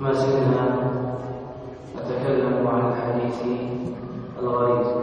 ما زلنا نتكلم عن الحديث الغريب.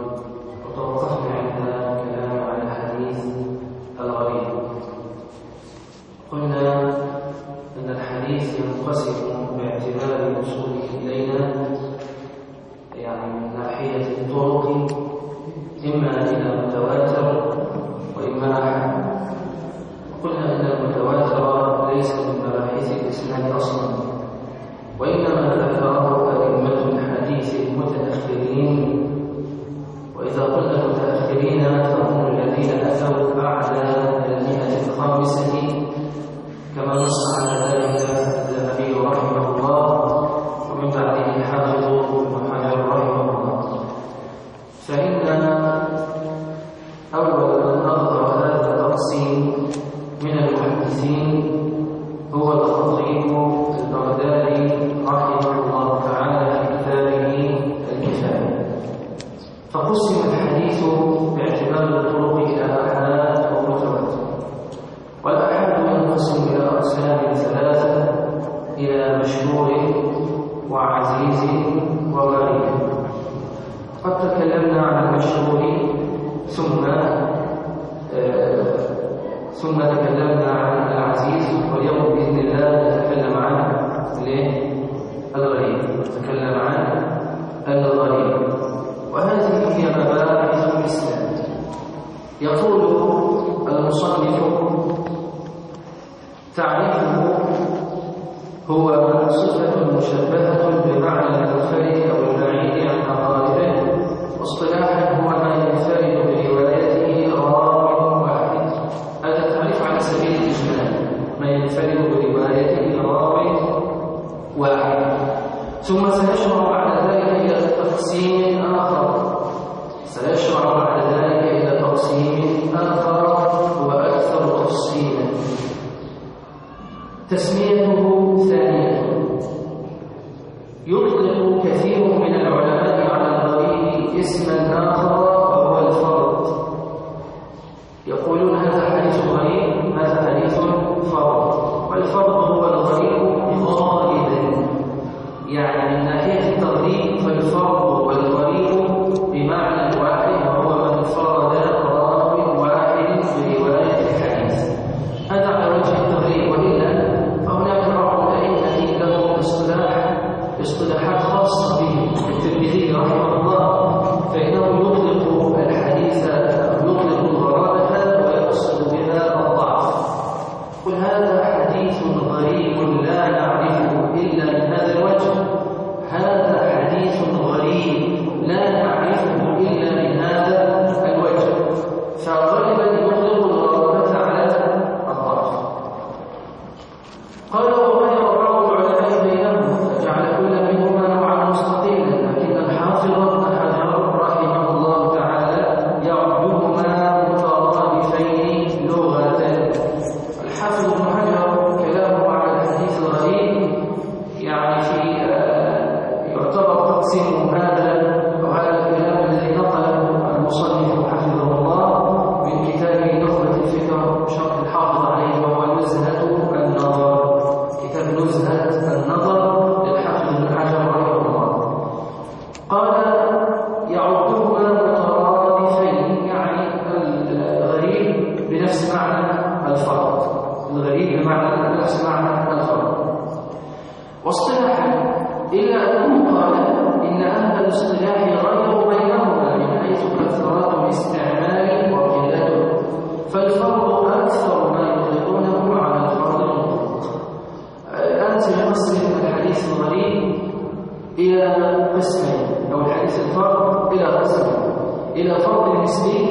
obviously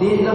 كثيره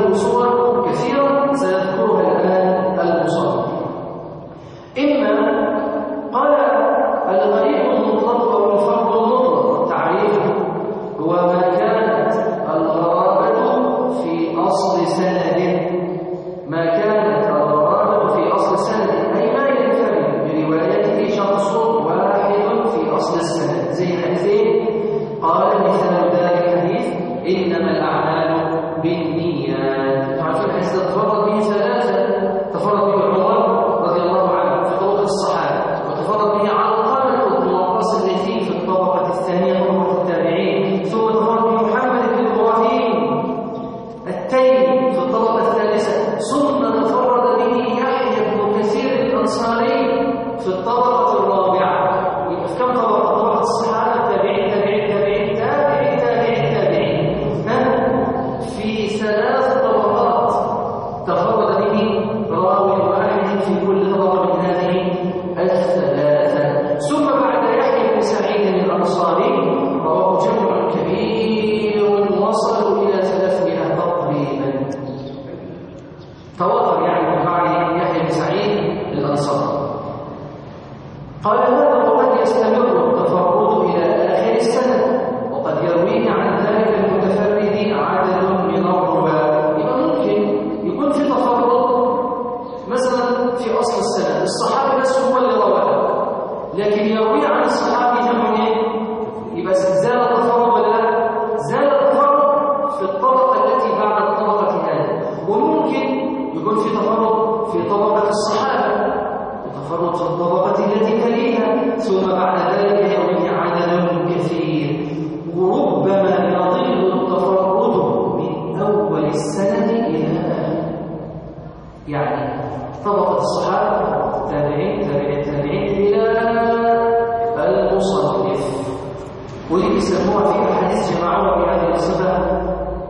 يسموها في أحاديث جمعوها بهذه الصفة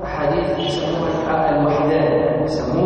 أحاديث يسموها الوحدان يسموها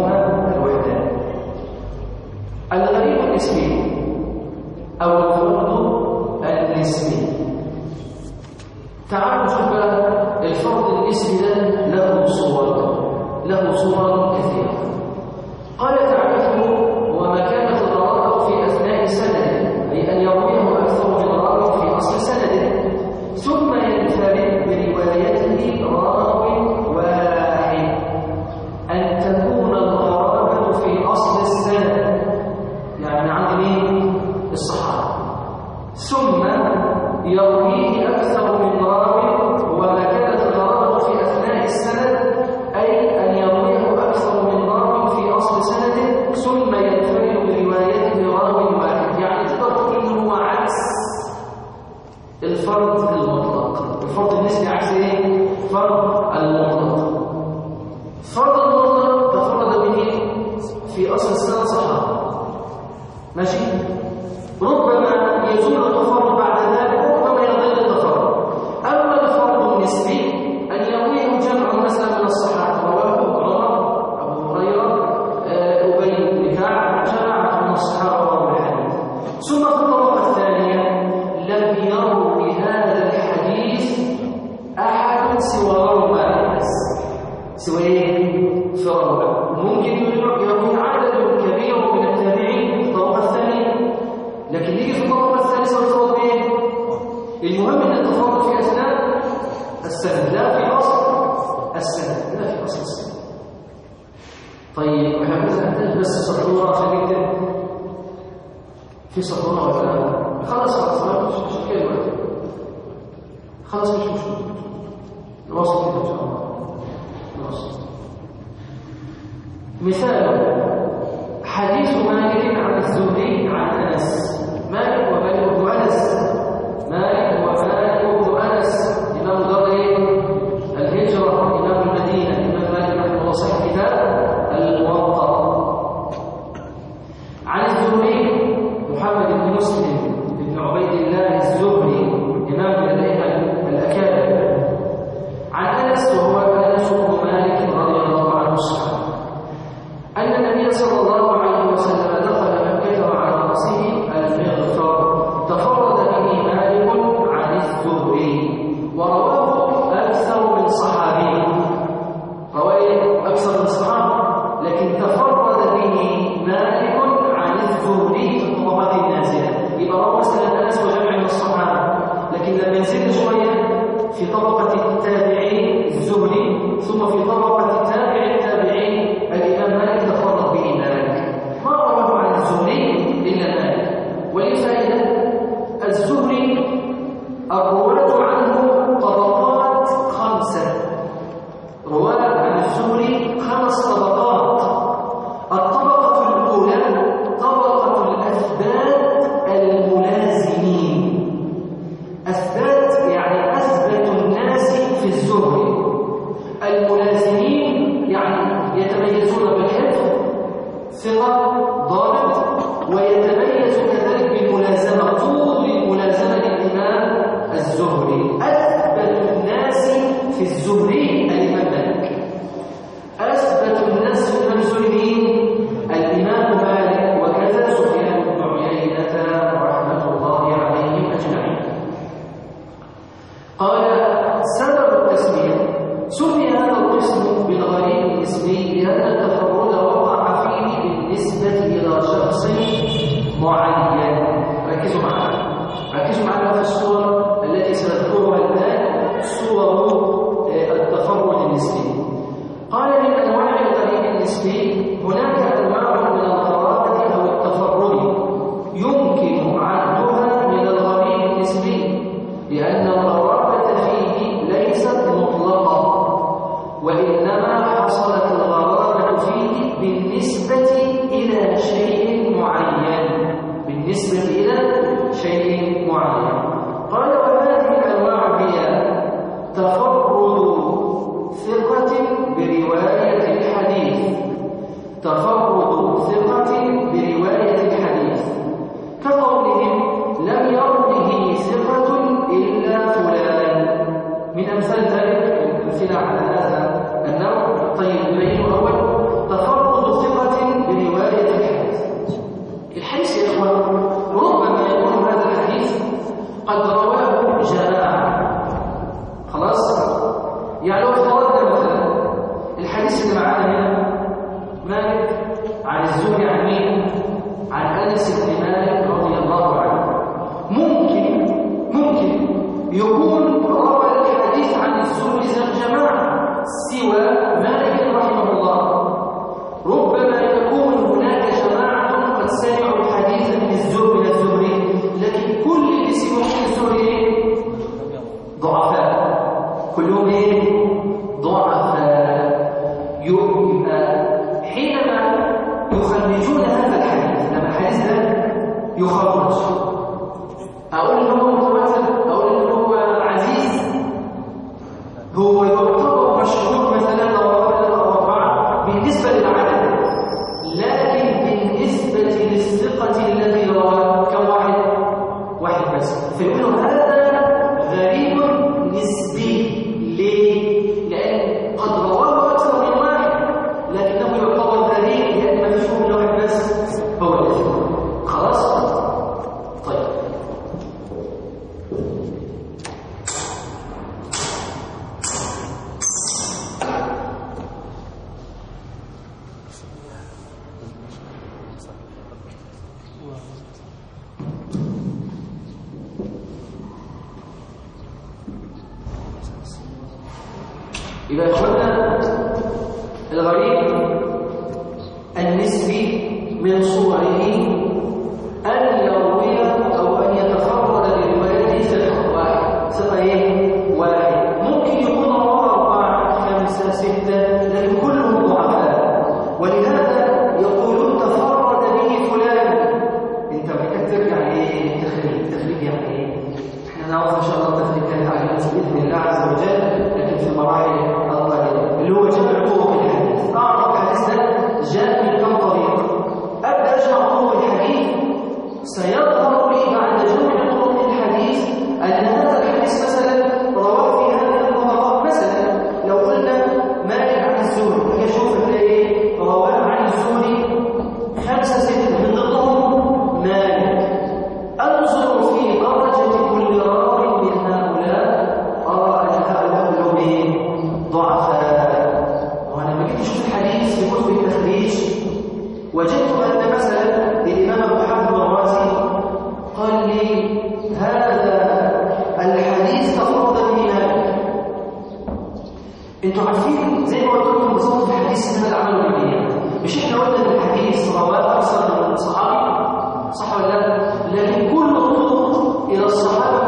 خلاص مش مشكلة. نواصل كده ان شاء الله مثال حديث مالك عن الزهري عن أنس. مالك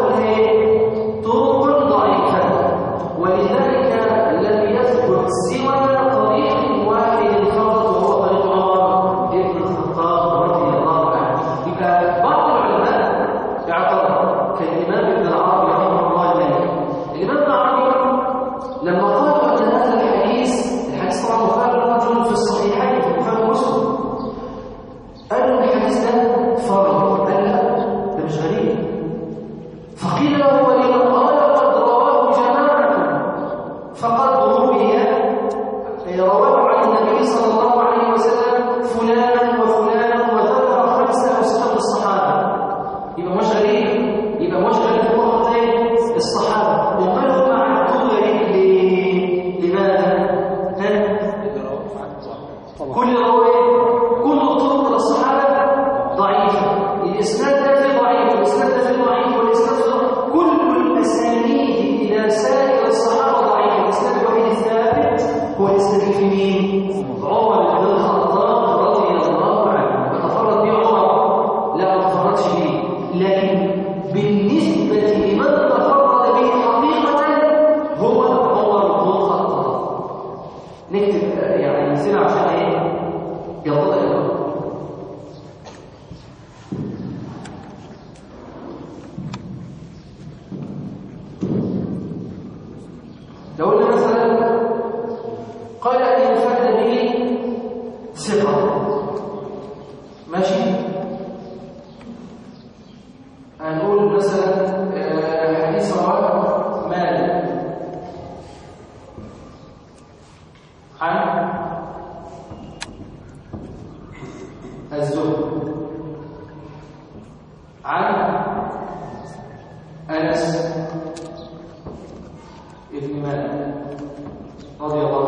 الصحابه رضي الله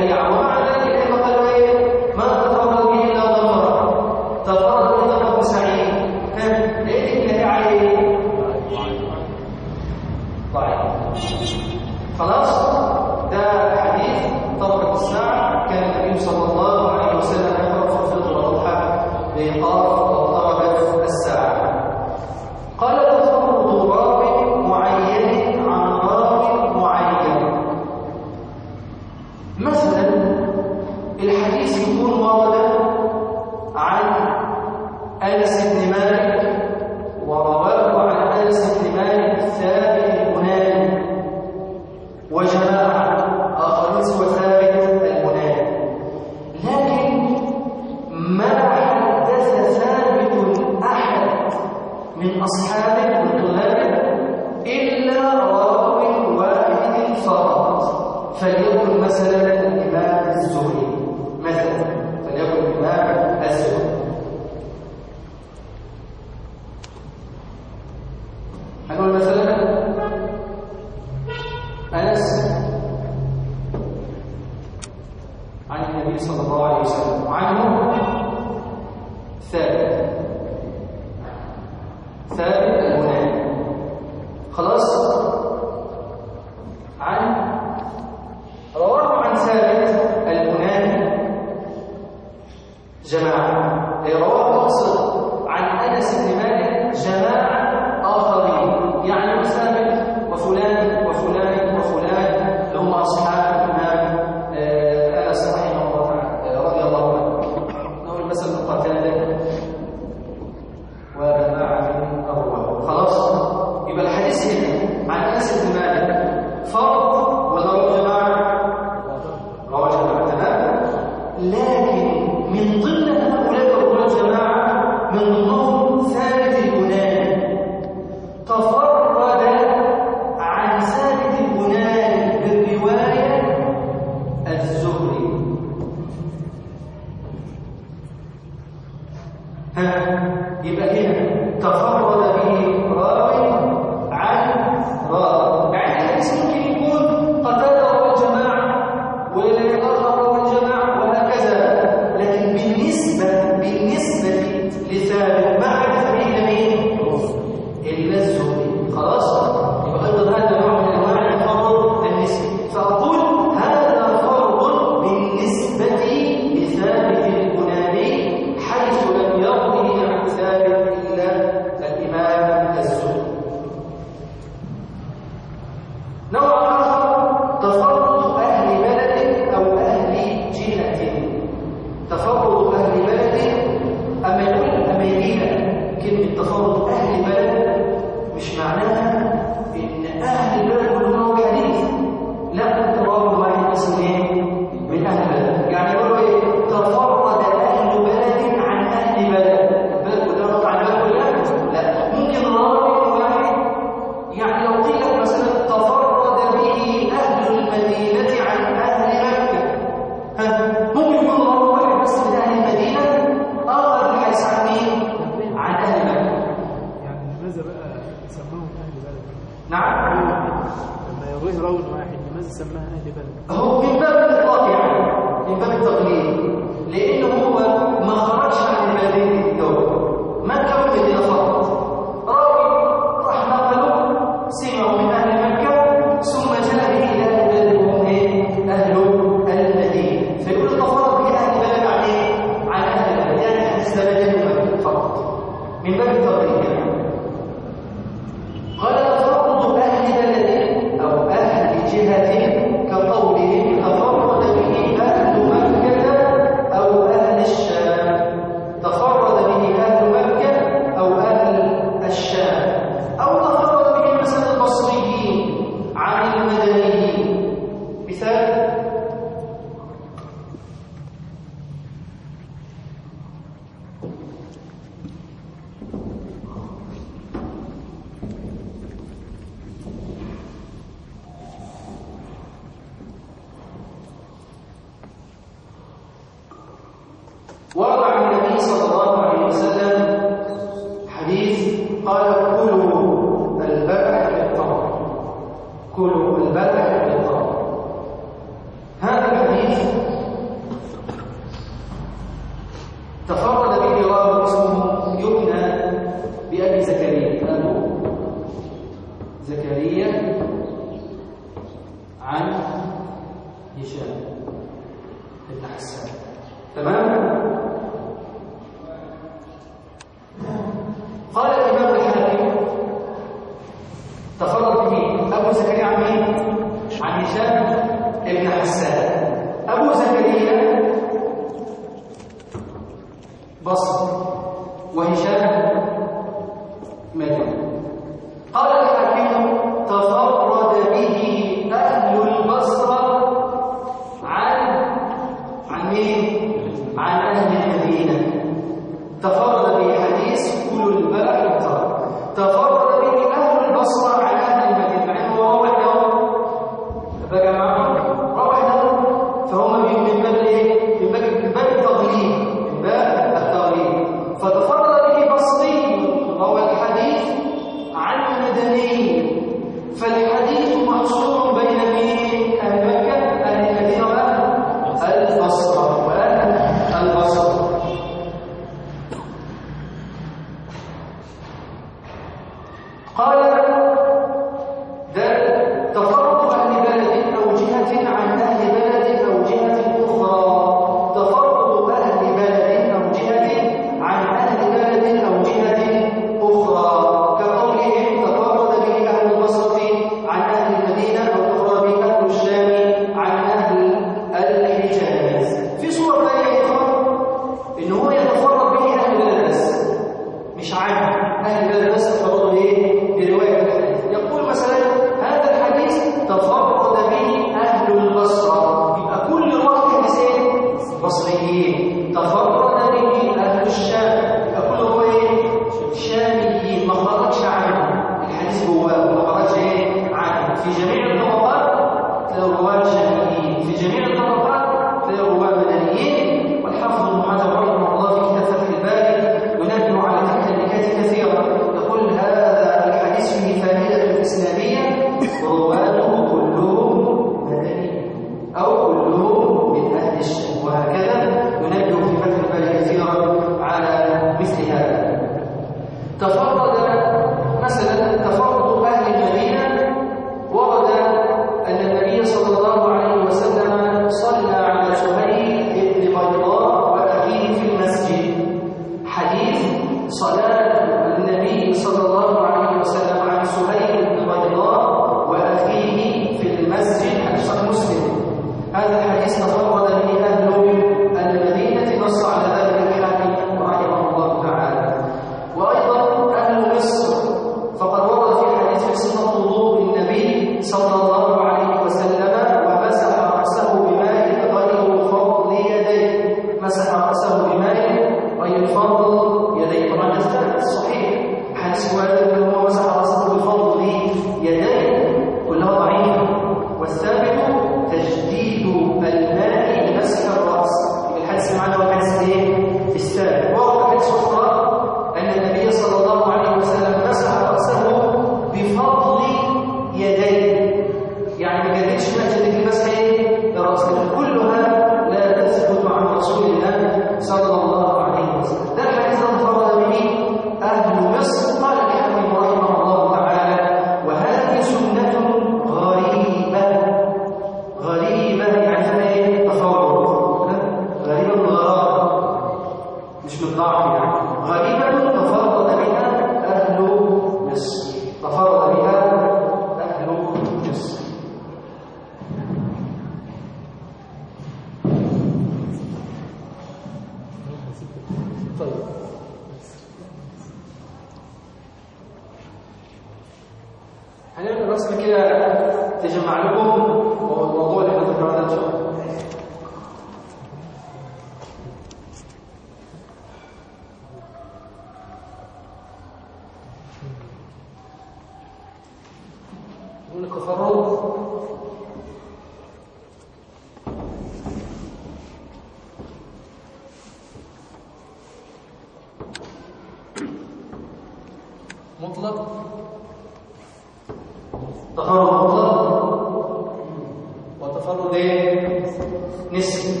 نسبي.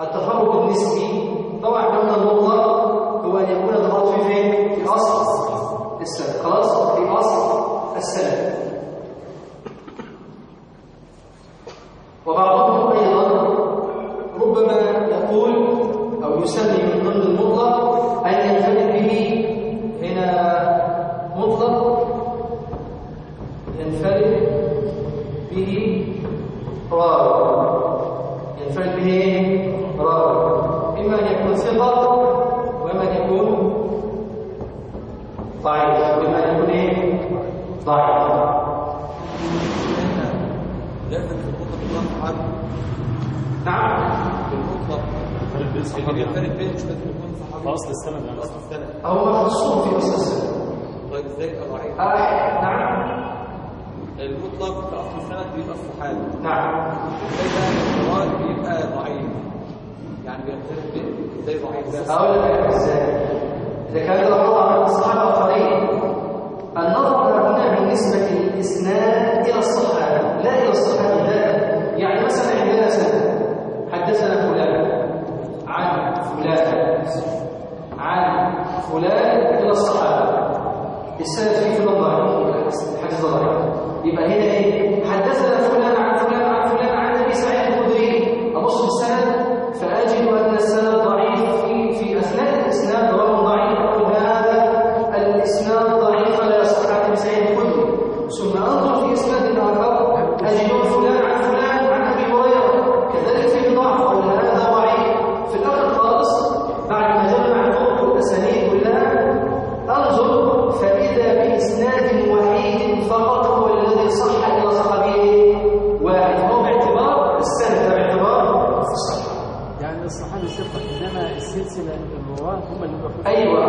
التفرق النسبي طبعا قلنا النقطة هو أن يكون التفرق في فين؟ في أصل. السلف خلاص؟ في أصل السلف اصل السند في اصل السند هو مخصوص في اصل السنة. طيب إزاي؟ يبقى الراعي؟ آه، نعم. المطلق في اصل السند بيبقى الصحابي نعم. إزاي بقى القران بيبقى ضعيف؟ يعني بيختلف إزاي ضعيف؟ ده؟ أقول لك إزاي. إذا كان الأمر عن الصحابة هم اللي أيوه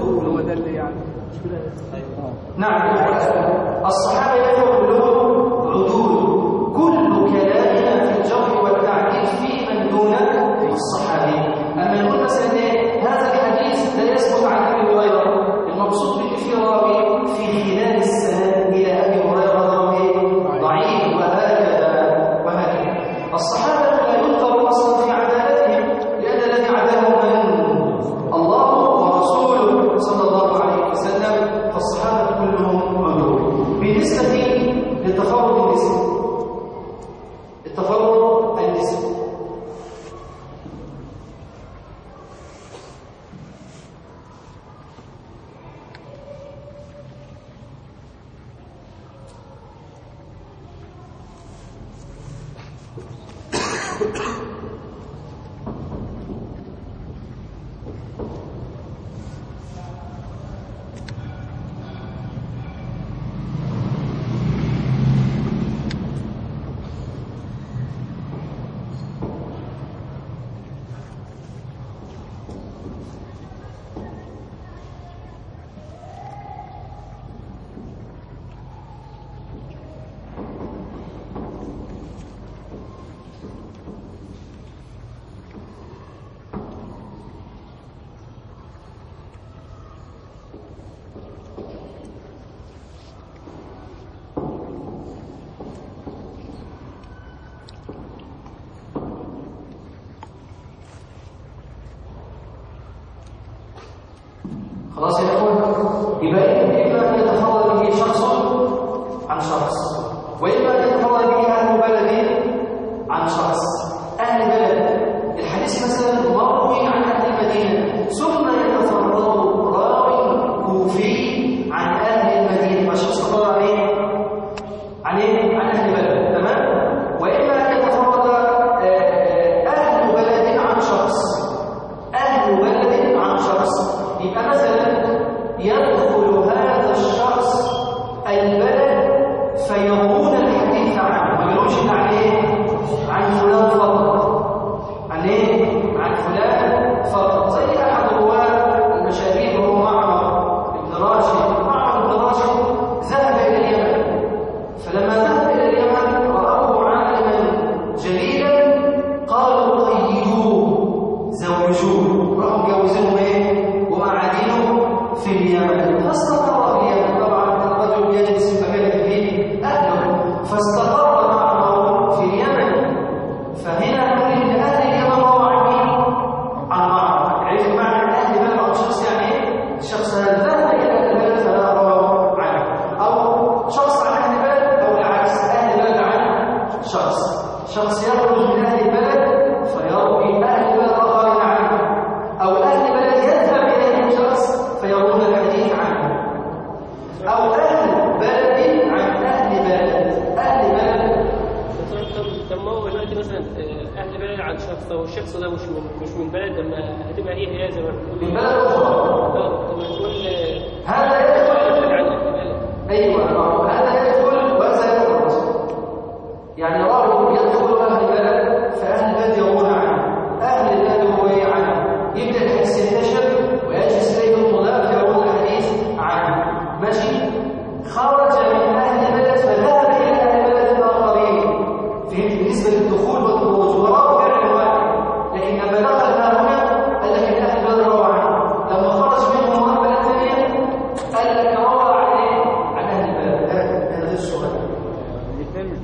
كلهم هو ده اللي يعني نعم. نعم. الصحابة كلهم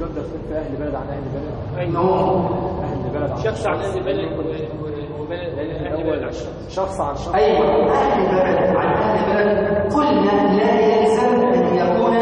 مقدر أهل بلد عن أهل بلد؟ أين هو؟ أهل بلد عن شخص عن أهل بلد شخص. عن شخص. أيوه أهل بلد عن أهل بلد قلنا لا يلزم أن يكون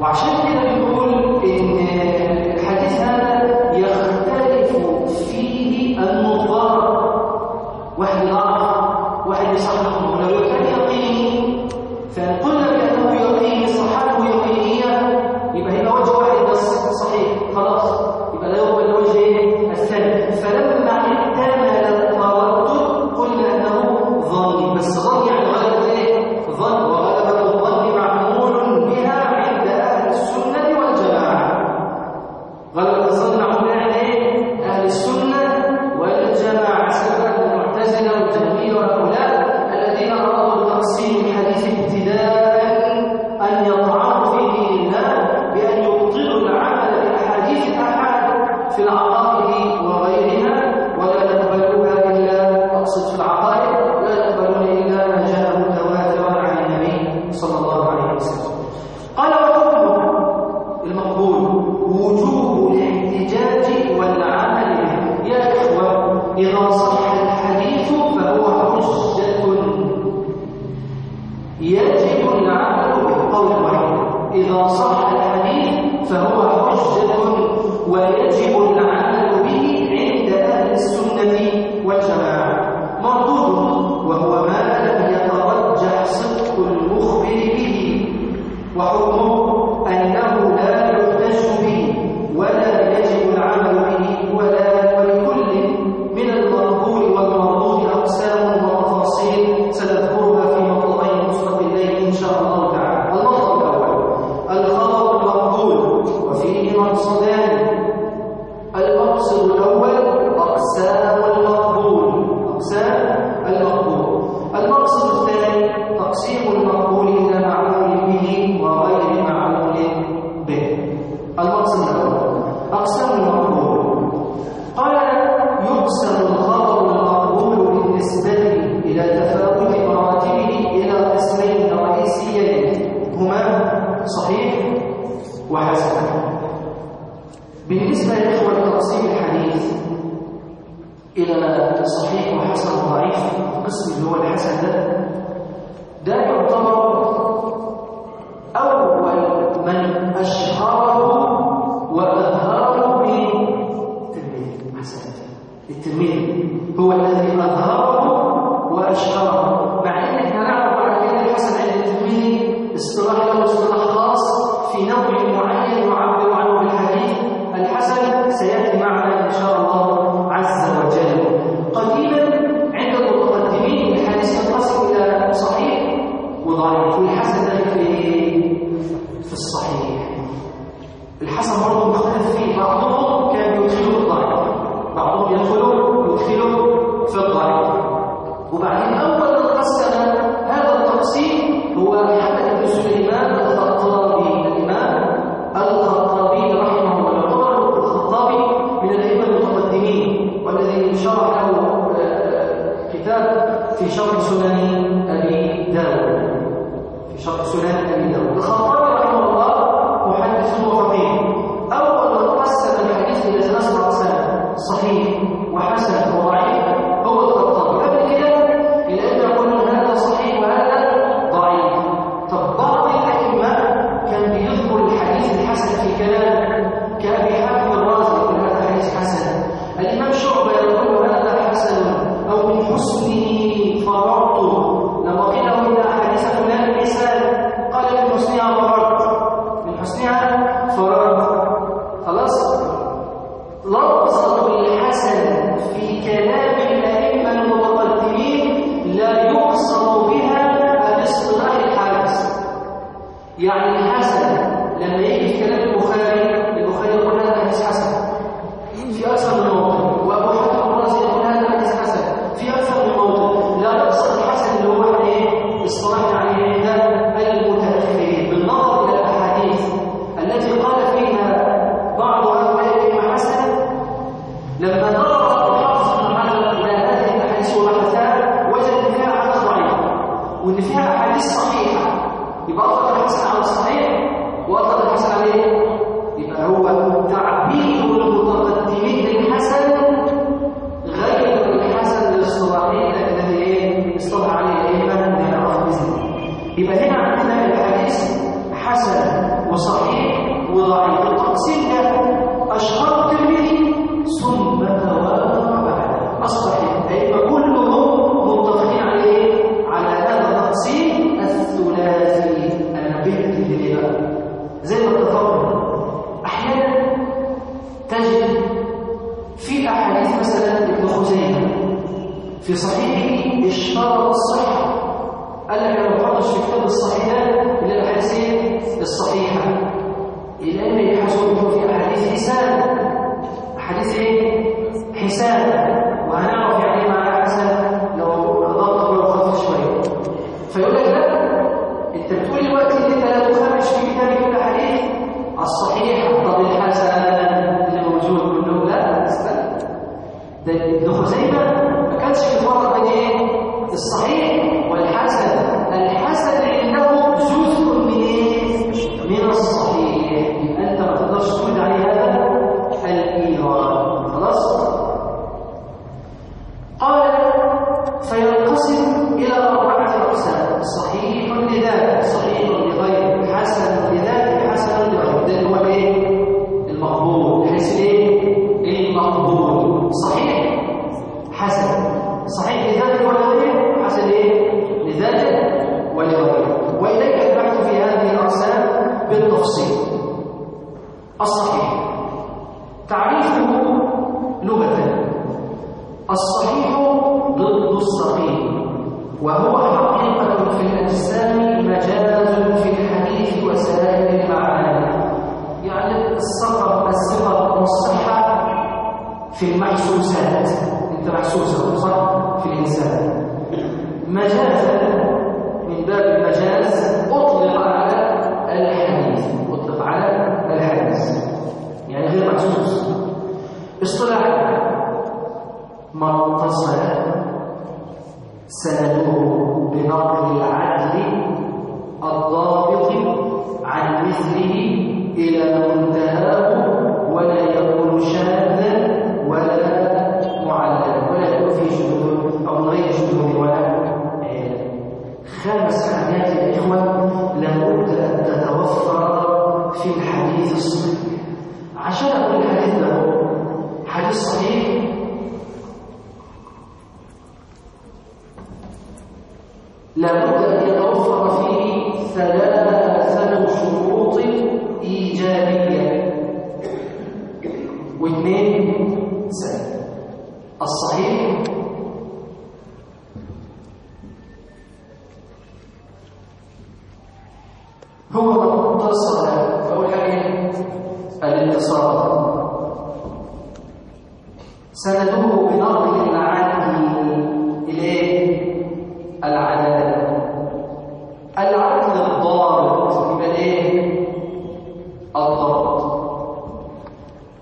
Watch it.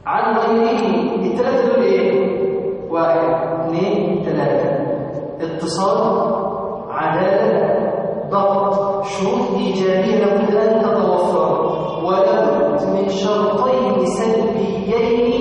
على القيمين الثلاثة دول إيه؟ واحد اثنين ثلاثة. اتصال عدالة ضبط. شروط إيجابية لابد أن تتوفر. ولابد من شرطين سلبيين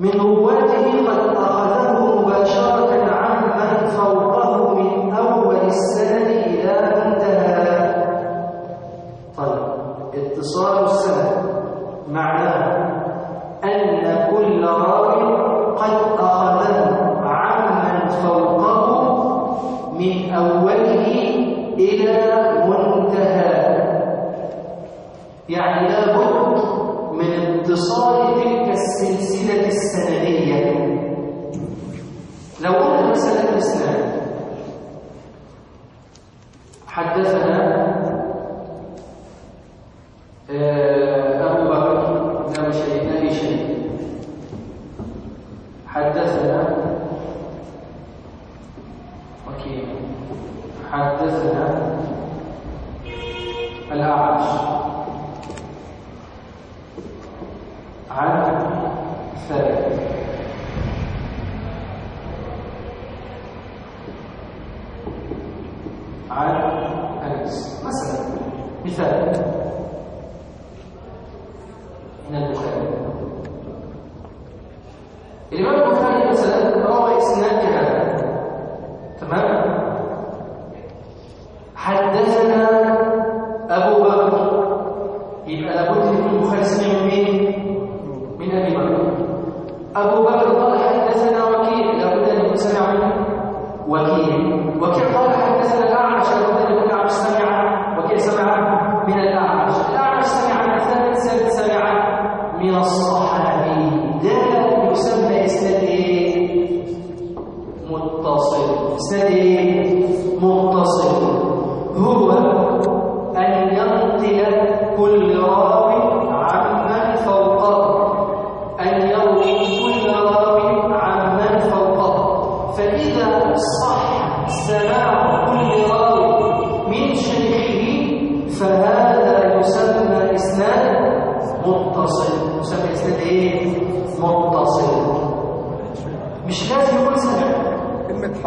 minum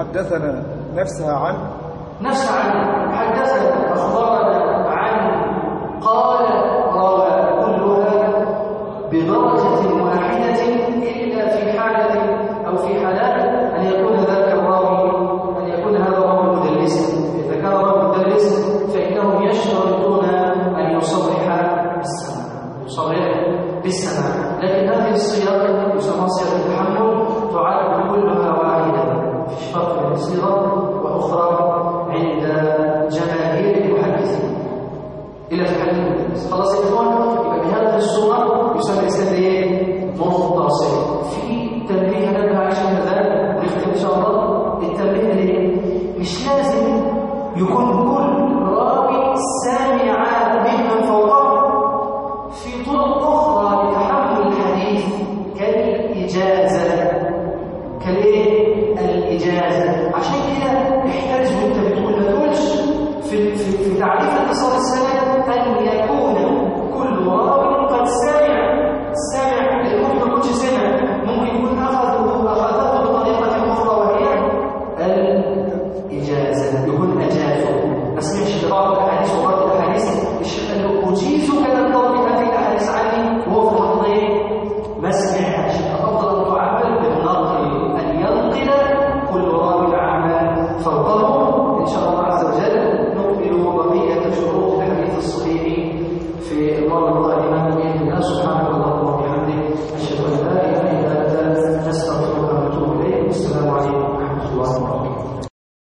حدثنا نفسها عن نفس عن